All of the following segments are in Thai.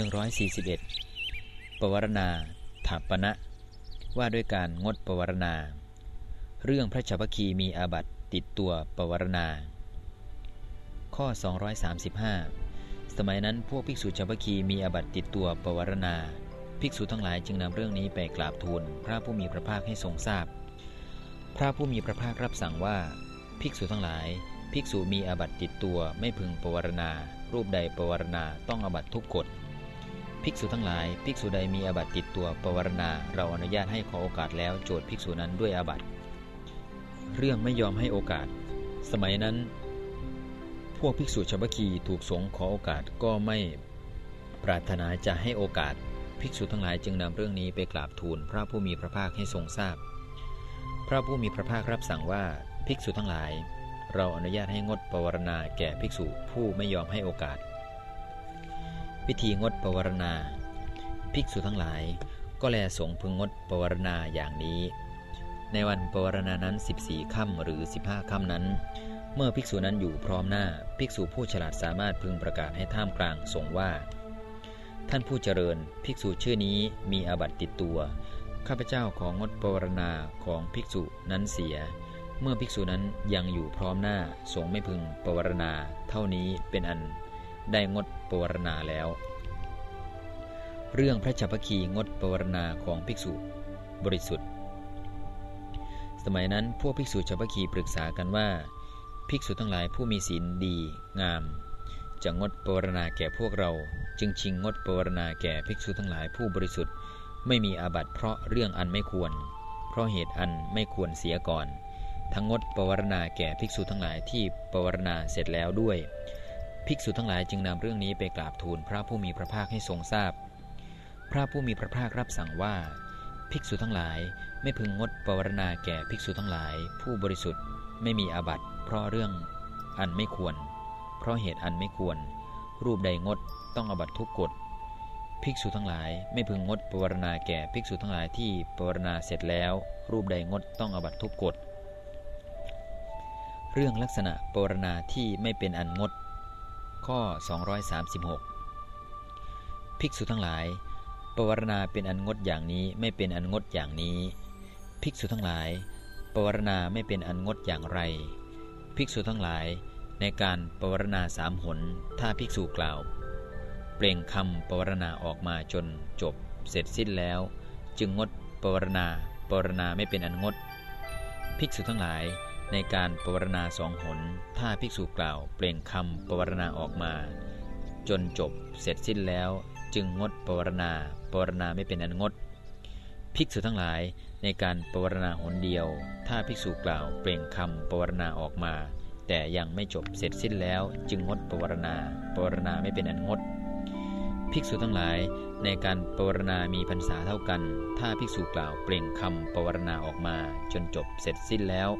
141ปวารณาถาปณะว่าด้วยการงดปวารณา เรื่องพระชาวคีมีอาบัตติดตัวปวารณา ข้อ 235 สมัยนั้นพวกภิกษุชาวคีมีอาบัตติดตัวปวารณา ภิกษุทั้งหลายจึงนำเรื่องนี้ไปกราบทูลพระผู้มีพระภาคให้ทรงทราบพพระผู้มีพระภาครับสั่งว่า ภิกษุทั้งหลาย ภิกษุมีอาบัตติดตัวไม่พึงปวารณา รูปใดปวารณาต้องอาบัตทุกกฎ ภิกษุทั้งหลาย ภิกษุใดมีอาบัติติดตัวปวารณา เราอนุญาตให้ขอโอกาสแล้วโจทย์ภิกษุนั้นด้วยอาบัติ เรื่องไม่ยอมให้โอกาส สมัยนั้น พวกภิกษุชาวบคีถูกสงขอโอกาสก็ไม่ปรารถนาจะให้โอกาส ภิกษุทั้งหลายจึงนำเรื่องนี้ไปกราบทูลพระผู้มีพระภาคให้ทรงทราบพพระผู้มีพระภาครับสั่งว่าภิกษุทั้งหลาย เราอนุญาตให้งดปวารณาแก่ภิกษุผู้ไม่ยอมให้โอกาส วิธีงดปวารณา ภิกษุทั้งหลาย ก็แลสงพึงงดปวารณาอย่างนี้ ในวันปวารณานั้น 14ค่ำหรือ 15ค่ำนั้น เมื่อภิกษุนั้นอยู่พร้อมหน้า ภิกษุผู้ฉลาดสามารถพึงประกาศให้ท่ามกลางสงว่า ท่านผู้เจริญ ภิกษุชื่อนี้มีอาบัติติดตัว ข้าพเจ้าของงดปวารณาของภิกษุนั้นเสียเมื่อภิกษุนั้นยังอยู่พร้อมหน้า สงไม่พึงปวารณา เท่านี้เป็นอัน ได้งดปวารณาแล้ว เรื่องพระจัพคีงดปวารณาของภิกษุบริสุทธิ์ สมัยนั้นพวกภิกษุจัพคีปรึกษากันว่า ภิกษุทั้งหลายผู้มีศีลดีงาม จะงดปวารณาแก่พวกเรา จึงชิงงดปวารณาแก่ภิกษุทั้งหลายผู้บริสุทธิ์ ไม่มีอาบัติเพราะเรื่องอันไม่ควร เพราะเหตุอันไม่ควรเสียก่อนทั้งงดปวารณาแก่ภิกษุทั้งหลายที่ปวารณาเสร็จแล้วด้วย ภิกษุทั้งหลายจึงนำเรื่องนี้ไปกราบทูลพระผู้มีพระภาคให้ทรงทราบพพระผู้มีพระภาครับสั่งว่า ภิกษุทั้งหลายไม่พึงงดปวารณาแก่ภิกษุทั้งหลาย ผู้บริสุทธิ์ไม่มีอาบัติ เพราะเรื่องอันไม่ควร เพราะเหตุอันไม่ควร รูปใดงดต้องอาบัติทุกกฎภิกษุทั้งหลายไม่พึงงดปวารณาแก่ภิกษุทั้งหลายที่ปวารณาเสร็จแล้ว รูปใดงดต้องอาบัติทุกกฎเรื่องลักษณะปวารณาที่ไม่เป็นอันงด ข้อ 236 ภิกษุทั้งหลาย ปวารณาเป็นอันงดอย่างนี้ไม่เป็นอันงดอย่างนี้ ภิกษุทั้งหลาย ปวารณาไม่เป็นอันงดอย่างไร ภิกษุทั้งหลาย ในการปวารณาสามหน ถ้าภิกษุกล่าว เปล่งคำปวารณาออกมาจนจบ เสร็จสิ้นแล้ว จึงงดปวารณาปวารณาไม่เป็นอันงด ภิกษุทั้งหลาย ในการปวารณาสองหน ถ้าภิกษุกล่าวเปล่งคำปวารณาออกมา จนจบเสร็จสิ้นแล้ว จึงงดปวารณาปวารณาไม่เป็นอันงด ภิกษุทั้งหลายในการปวารณาหนเดียว ถ้าภิกษุกล่าวเปล่งคำปวารณาออกมา แต่ยังไม่จบเสร็จสิ้นแล้ว จึงงดปวารณาปวารณาไม่เป็นอันงด ภิกษุทั้งหลายในการปวารณามีพรรษาเท่ากัน ถ้าภิกษุกล่าวเปล่งคำปวารณาออกมา จนจบเสร็จสิ้นแล้ว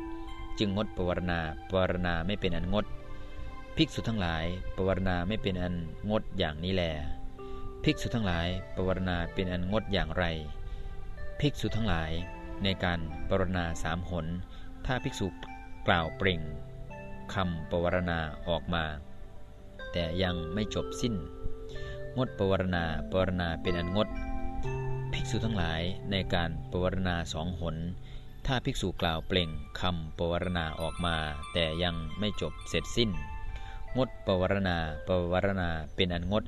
จึงงดปวารณาปวารณาไม่เป็นอันงด ภิกษุทั้งหลายปวารณาไม่เป็นอันงดอย่างนี้แล ภิกษุทั้งหลายปวารณาเป็นอันงดอย่างไร ภิกษุทั้งหลายในการปวารณาสามหน ถ้าภิกษุกล่าวเปล่งคำปวารณาออกมา แต่ยังไม่จบสิ้น งดปวารณาปวารณาเป็นอันงด ภิกษุทั้งหลายในการปวารณาสองหน ถ้าภิกษุกล่าวเปล่งคำปวารณาออกมา แต่ยังไม่จบเสร็จสิ้น งดปวารณาปวารณาเป็นอันงด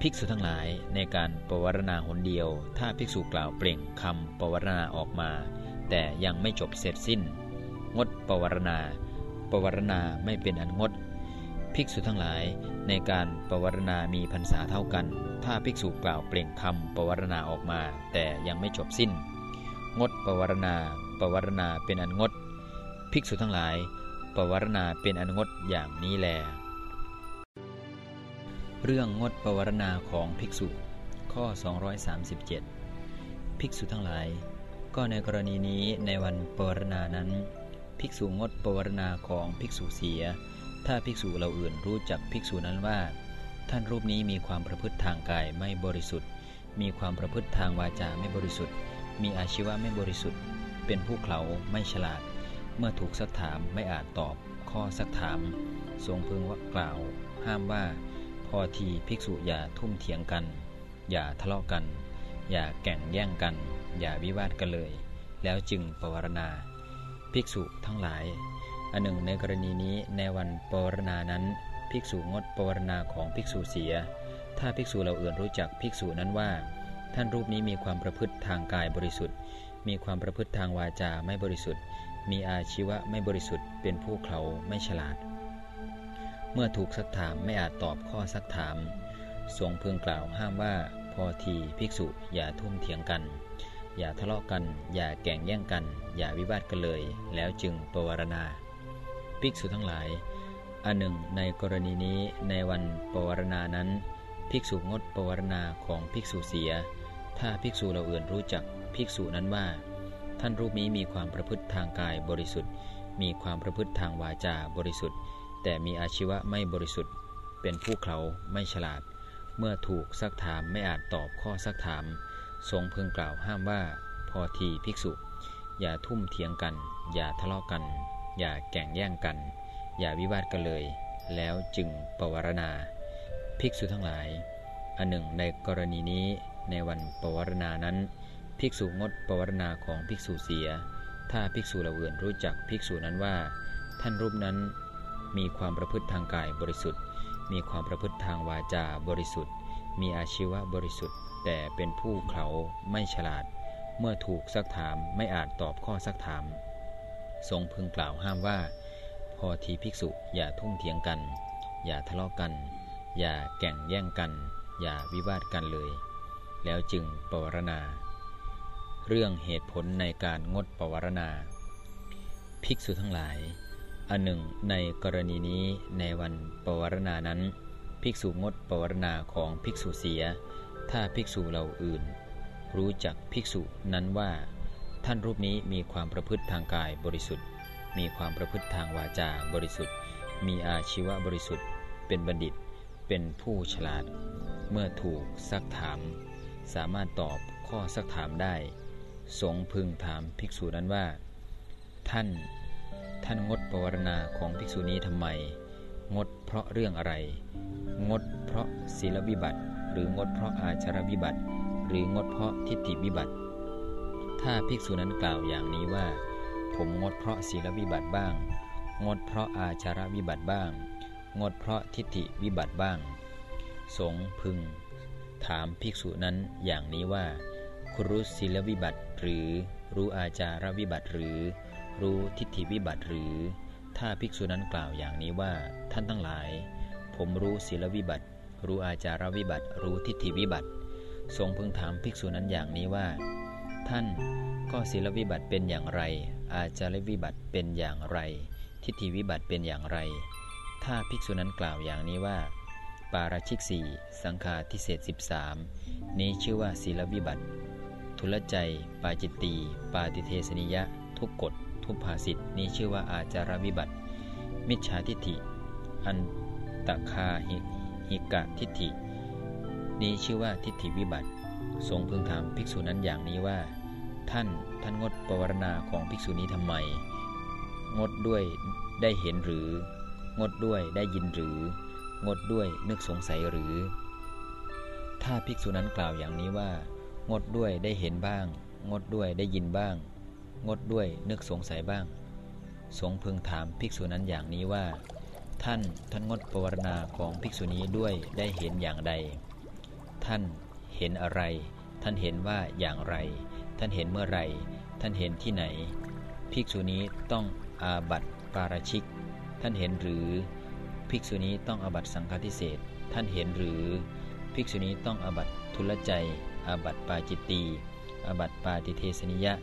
ภิกษุทั้งหลายในการปวารณาหนเดียว ถ้าภิกษุกล่าวเปล่งคำปวารณาออกมา แต่ยังไม่จบเสร็จสิ้น งดปวารณาปวารณาไม่เป็นอันงด ภิกษุทั้งหลายในการปวารณามีพรรษาเท่ากัน ถ้าภิกษุกล่าวเปล่งคำปวารณาออกมา แต่ยังไม่จบสิ้น งดปวารณาปวารณาเป็นอันงด ภิกษุทั้งหลาย ปวารณาเป็นอันงดอย่างนี้แล เรื่องงดปวารณาของภิกษุ ข้อ 237 ภิกษุทั้งหลาย ก็ในกรณีนี้ในวันปวารณานั้น ภิกษุงดปวารณาของภิกษุเสีย ถ้าภิกษุเราอื่นรู้จักภิกษุนั้นว่า ท่านรูปนี้มีความประพฤติทางกายไม่บริสุทธิ์ มีความประพฤติทางวาจาไม่บริสุทธิ์ มีอาชีวะไม่บริสุทธิ์ เป็นผู้เขาไม่ฉลาด เมื่อถูกสักถามไม่อาจตอบ ข้อสักถามทรงพึงว่ากล่าว ห้ามว่า พอทีภิกษุอย่าทุ่มเถียงกัน อย่าทะเลาะกัน อย่าแก่งแย่งกัน อย่าวิวาทกันเลย แล้วจึงปวารณา ภิกษุทั้งหลายอันหนึ่งในกรณีนี้ในวันปวารณานั้น ภิกษุงดปวารณาของภิกษุเสีย ถ้าภิกษุเราอื่นรู้จักภิกษุนั้นว่า ท่านรูปนี้มีความประพฤติทางกายบริสุทธิ์ มีความประพฤติทางวาจาไม่บริสุทธิ์ มีอาชีวะไม่บริสุทธิ์ เป็นผู้เขาไม่ฉลาด เมื่อถูกซักถามไม่อาจตอบข้อซักถาม ทรงพึงกล่าวห้ามว่าพอทีภิกษุอย่าทุ่มเถียงกัน อย่าทะเลาะกัน อย่าแก่งแย่งกัน อย่าวิวาทกันเลย แล้วจึงปวารณา ภิกษุทั้งหลาย อันหนึ่ง ในกรณีนี้ในวันปวารณานั้น ภิกษุงดปวารณาของภิกษุเสีย ถ้าภิกษุเราอื่นรู้จักภิกษุนั้นว่า ท่านรูปนี้มีความประพฤติทางกายบริสุทธิ์ มีความประพฤติทางวาจาบริสุทธิ์ แต่มีอาชีวะไม่บริสุทธิ์ เป็นผู้เขาไม่ฉลาด เมื่อถูกซักถามไม่อาจตอบข้อซักถาม ทรงพึงกล่าวห้ามว่า พอทีภิกษุ อย่าทุ่มเถียงกัน อย่าทะเลาะกัน อย่าแก่งแย่งกัน อย่าวิวาทกันเลย แล้วจึงปวารณา ภิกษุทั้งหลาย อันหนึ่งในกรณีนี้ ในวันปวารณานั้น ภิกษุงดปวารณาของภิกษุเสีย ถ้าภิกษุเราอื่นรู้จักภิกษุนั้นว่า ท่านรูปนั้นมีความประพฤติทางกายบริสุทธิ์ มีความประพฤติทางวาจาบริสุทธิ์ มีอาชีวะบริสุทธิ์ แต่เป็นผู้เขาไม่ฉลาด เมื่อถูกซักถามไม่อาจตอบข้อซักถาม ทรงพึงกล่าวห้ามว่า พอทีภิกษุอย่าทุ่มเถียงกัน อย่าทะเลาะกัน อย่าแก่งแย่งกัน อย่าวิวาทกันเลย แล้วจึงปวารณา เรื่องเหตุผลในการงดปวารณา ภิกษุทั้งหลาย อันหนึ่งในกรณีนี้ในวันปวารณานั้น ภิกษุงดปวารณาของภิกษุเสีย ถ้าภิกษุเราอื่น รู้จักภิกษุนั้นว่า ท่านรูปนี้มีความประพฤติทางกายบริสุทธิ์ มีความประพฤติทางวาจาบริสุทธิ์ มีอาชีวะบริสุทธิ์ เป็นบัณฑิต เป็นผู้ฉลาด เมื่อถูกซักถาม สามารถตอบข้อซักถามได้ สงพึงถามภิกษุนั้นว่า ท่านท่านงดปวารณาของภิกษุนี้ทำไม งดเพราะเรื่องอะไร งดเพราะศีลวิบัติ หรืองดเพราะอาชารวิบัติ หรืองดเพราะทิฏฐิวิบัติ ถ้าภิกษุนั้นกล่าวอย่างนี้ว่า ผมงดเพราะศีลวิบัติบ้าง งดเพราะอาชารวิบัติบ้าง งดเพราะทิฏฐิวิบัติบ้าง สงพึง ถามภิกษุนั้นอย่างนี้ว่า ครู้ศีลวิบัติหรือ รู้อาจารวิบัติหรือ รู้ทิฏฐิวิบัติหรือ ถ้าภิกษุนั้นกล่าวอย่างนี้ว่า ท่านทั้งหลาย ผมรู้ศีลวิบัติ รู้อาจารวิบัติ รู้ทิฏฐิวิบัติ ทรงพึงถามภิกษุนั้นอย่างนี้ว่า ท่านก็ศีลวิบัติเป็นอย่างไร อาจารวิบัติเป็นอย่างไร ทิฏฐิวิบัติเป็นอย่างไร ถ้าภิกษุนั้นกล่าวอย่างนี้ว่า ปาราชิกสี่สังฆาทิเศษ13 นี้ชื่อว่าศีลวิบัติ ทุลใจ ปาจิตตี ปาติเทสนิยะ ทุกกฎ ทุพภาสิทธินี้ชื่อว่าอาจารวิบัติ มิจฉาทิฏฐิ อันตคาหิหิกะทิฏฐิ นี้ชื่อว่าทิฏฐิวิบัติ ทรงพึงถามภิกษุนั้นอย่างนี้ว่า ท่านท่านงดปวารณาของภิกษุนี้ทำไม งดด้วยได้เห็นหรือ งดด้วยได้ยินหรือ งดด้วยนึกสงสัยหรือ ถ้าภิกษุนั้นกล่าวอย่างนี้ว่า งดด้วยได้เห็นบ้าง งดด้วยได้ยินบ้าง งดด้วยนึกสงสัยบ้าง สงพึงถามภิกษุนั้นอย่างนี้ว่า ท่านท่านงดปวารณาของภิกษุนี้ด้วยได้เห็นอย่างใด ท่านเห็นอะไร ท่านเห็นว่าอย่างไร ท่านเห็นเมื่อไร ท่านเห็นที่ไหน ภิกษุนี้ต้องอาบัติปาราชิก ท่านเห็นหรือ ภิกษุนี้ต้องอบัตสังฆทิเศษท่านเห็นหรือ ภิกษุนี้ต้องอบัตทุลใจอบัตปาจิตตีอบัตปาติเทสนิยะ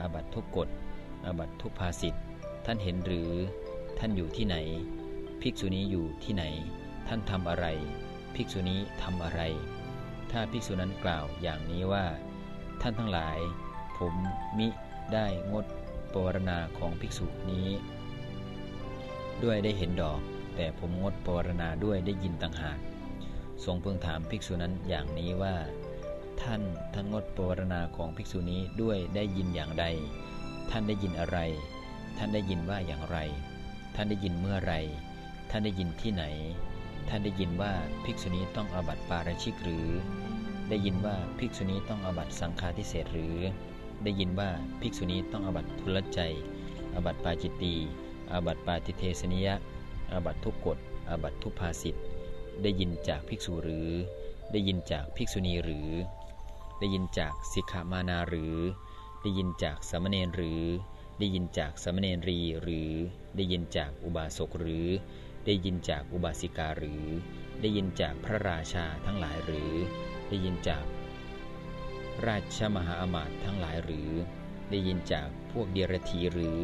อบัตทุกกฎอบัตทุพภาสิทธ์ท่านเห็นหรือ ท่านอยู่ที่ไหน ภิกษุนี้อยู่ที่ไหน ท่านทำอะไร ภิกษุนี้ทำอะไร ถ้าภิกษุนั้นกล่าวอย่างนี้ว่า ท่านทั้งหลาย ผมมิได้งดปวารณาของภิกษุนี้ ด้วยได้เห็นดอก แต่ผมงดปรณาด้วยได้ยินต่างหาก ทรงเพึงถามภิกษุนั้นอย่างนี้ว่า ท่านท่านงดปรณาของภิกษุนี้ด้วยได้ยินอย่างใด ท่านได้ยินอะไร ท่านได้ยินว่าอย่างไร ท่านได้ยินเมื่อไร ท่านได้ยินที่ไหน ท่านได้ยินว่าภิกษุณีต้องอบัติปาราชิกหรือ ได้ยินว่าภิกษุณีต้องอบัติสังฆาทิเศษหรือ ได้ยินว่าภิกษุณีต้องอบัติทุลใจ อบัติปาจิตตีอบัติปาติเทสนิยะ อาบัตทุกกฎอาบัตทุพภาสิทธ์ได้ยินจากภิกษุหรือ ได้ยินจากภิกษุณีหรือ ได้ยินจากสิกขามานาหรือ ได้ยินจากสามเณรหรือ ได้ยินจากสามเณรีหรือ ได้ยินจากอุบาสกหรือ ได้ยินจากอุบาสิกาหรือ ได้ยินจากพระราชาทั้งหลายหรือ ได้ยินจากราชมหาอมาตย์ทั้งหลายหรือ ได้ยินจากพวกเดียรถีหรือ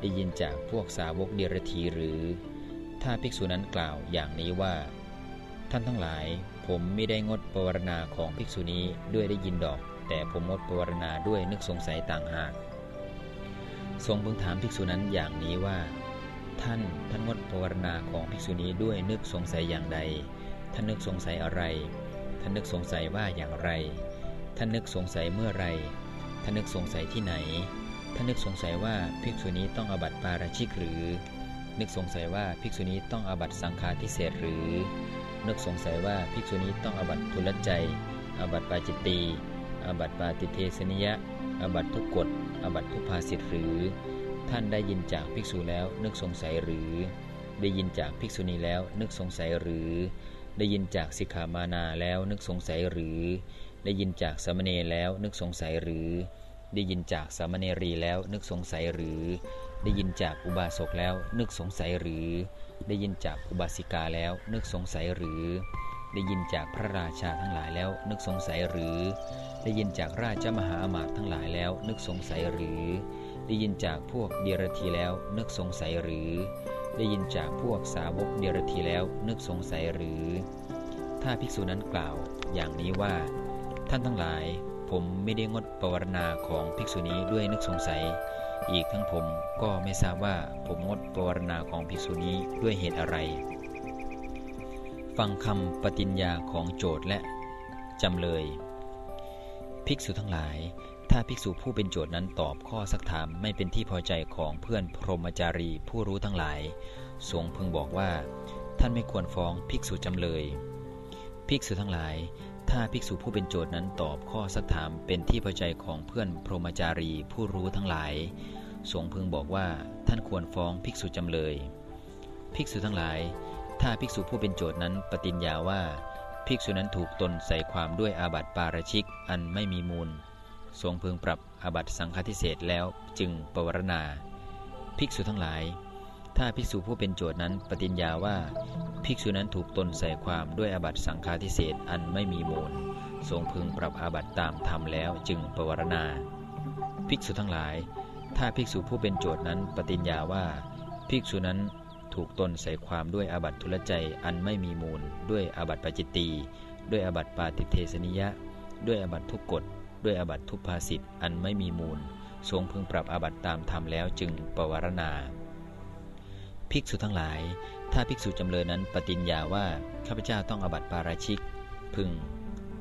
ได้ยินจากพวกสาวกเดียรถีหรือ ถ้าภิกษุนั้นกล่าวอย่างนี้ว่า ท่านทั้งหลาย ผมไม่ได้งดปวารณาของภิกษุนี้ด้วยได้ยินดอก แต่ผมงดปวารณาด้วยนึกสงสัยต่างหาก ทรงพึงถามภิกษุนั้นอย่างนี้ว่า ท่านท่านงดปวารณาของภิกษุนี้ด้วยนึกสงสัยอย่างใด ท่านนึกสงสัยอะไร ท่านนึกสงสัยว่าอย่างไร ท่านนึกสงสัยเมื่อไรท่านนึกสงสัยที่ไหน ท่านนึกสงสัยว่าภิกษุนี้ต้องอบัติปาราชิกหรือ นึกสงสัยว่าภิกษุนี้ต้องอบัตสังฆาทิเศษหรือ นึกสงสัยว่าภิกษุนี้ต้องอบัตทุลใจอบัตปาจิตตีอบัตปาติเทสนิยะอบัตทุกกฎอบัตทุพภาสิทธหรือ ท่านได้ยินจากภิกษุแล้วนึกสงสัยหรือ ได้ยินจากภิกษุณีแล้วนึกสงสัยหรือ ได้ยินจากสิกขามานาแล้วนึกสงสัยหรือ ได้ยินจากสามเณรแล้วนึกสงสัยหรือ ได้ยินจากสามเณรีแล้วนึกสงสัยหรือ ได้ยินจากอุบาสกแล้วนึกสงสัยหรือ ได้ยินจากอุบาสิกาแล้วนึกสงสัยหรือ ได้ยินจากพระราชาทั้งหลายแล้วนึกสงสัยหรือ ได้ยินจากราชมหาอมาตย์ทั้งหลายแล้วนึกสงสัยหรือ ได้ยินจากพวกเดียรถีแล้วนึกสงสัยหรือ ได้ยินจากพวกสาวกเดียรถีแล้วนึกสงสัยหรือ ถ้าภิกษุนั้นกล่าวอย่างนี้ว่า ท่านทั้งหลาย ผมไม่ได้งดปวารณาของภิกษุนี้ด้วยนึกสงสัย อีกทั้งผมก็ไม่ทราบว่าผมงดปวารณาของภิกษุนี้ด้วยเหตุอะไร ฟังคำปฏิญญาของโจทและจำเลย ภิกษุทั้งหลาย ถ้าภิกษุผู้เป็นโจทนั้นตอบข้อสักถามไม่เป็นที่พอใจของเพื่อนพรหมจารีผู้รู้ทั้งหลายทรงพึงบอกว่า ท่านไม่ควรฟ้องภิกษุจำเลย ภิกษุทั้งหลาย ถ้าภิกษุผู้เป็นโจทย์นั้นตอบข้อสักถามเป็นที่พอใจของเพื่อนพรหมจารีผู้รู้ทั้งหลายทรงพึงบอกว่าท่านควรฟ้องภิกษุจำเลย ภิกษุทั้งหลาย ถ้าภิกษุผู้เป็นโจทย์นั้นปฏิญญาว่า ภิกษุนั้นถูกตนใส่ความด้วยอาบัติปาราชิกอันไม่มีมูลทรงพึงปรับอาบัติสังฆทิเศษแล้วจึงปวารณา ภิกษุทั้งหลาย ถ้าภิกษุผู้เป็นโจทย์นั้นปฏิญญาว่าภิกษุนั้นถูกตนใส่ความด้วยอาบัติสังฆาทิเศษอันไม่มีมูลทรงพึงปรับอาบัติตามธรรมแล้วจึงปวารณา ภิกษุทั้งหลาย ถ้าภิกษุผู้เป็นโจทย์นั้นปฏิญญาว่า ภิกษุนั้นถูกตนใส่ความด้วยอาบัติทุลใจอันไม่มีมูล ด้วยอาบัติปจิตตีด้วยอาบัติปาติเทสนิยะ ด้วยอาบัติทุกกฎด้วยอาบัติทุพภาสิทธิ์อันไม่มีมูล ทรงพึงปรับอาบัติตามธรรมแล้วจึงปวารณา ภิกษุทั้งหลาย ถ้าภิกษุจำเลยนั้นปฏิญญาว่าข้าพเจ้าต้องอาบัติปาราชิก พึง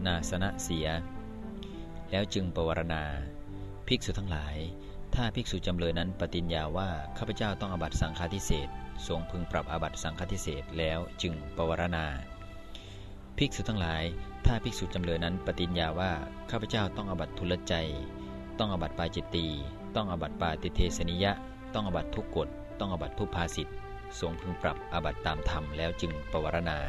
นาสนะเสีย แล้วจึงปวารณา ภิกษุทั้งหลาย ถ้าภิกษุจำเลยนั้นปฏิญญาว่าข้าพเจ้าต้องอาบัติสังฆาทิเศษทรงพึงปรับอาบัติสังฆทิเศษแล้วจึงปวารณา ภิกษุทั้งหลาย ถ้าภิกษุจำเลยนั้นปฏิญญาว่าข้าพเจ้าต้องอาบัติทุลใจ ต้องอาบัติปาจิตตี ต้องอาบัติปาติเทสนิยะ ต้องอาบัติทุกกฎ ต้องอาบัติทุพภาสิทธ ทรงพึงปรับอาบัติตามธรรมแล้วจึงปวารณา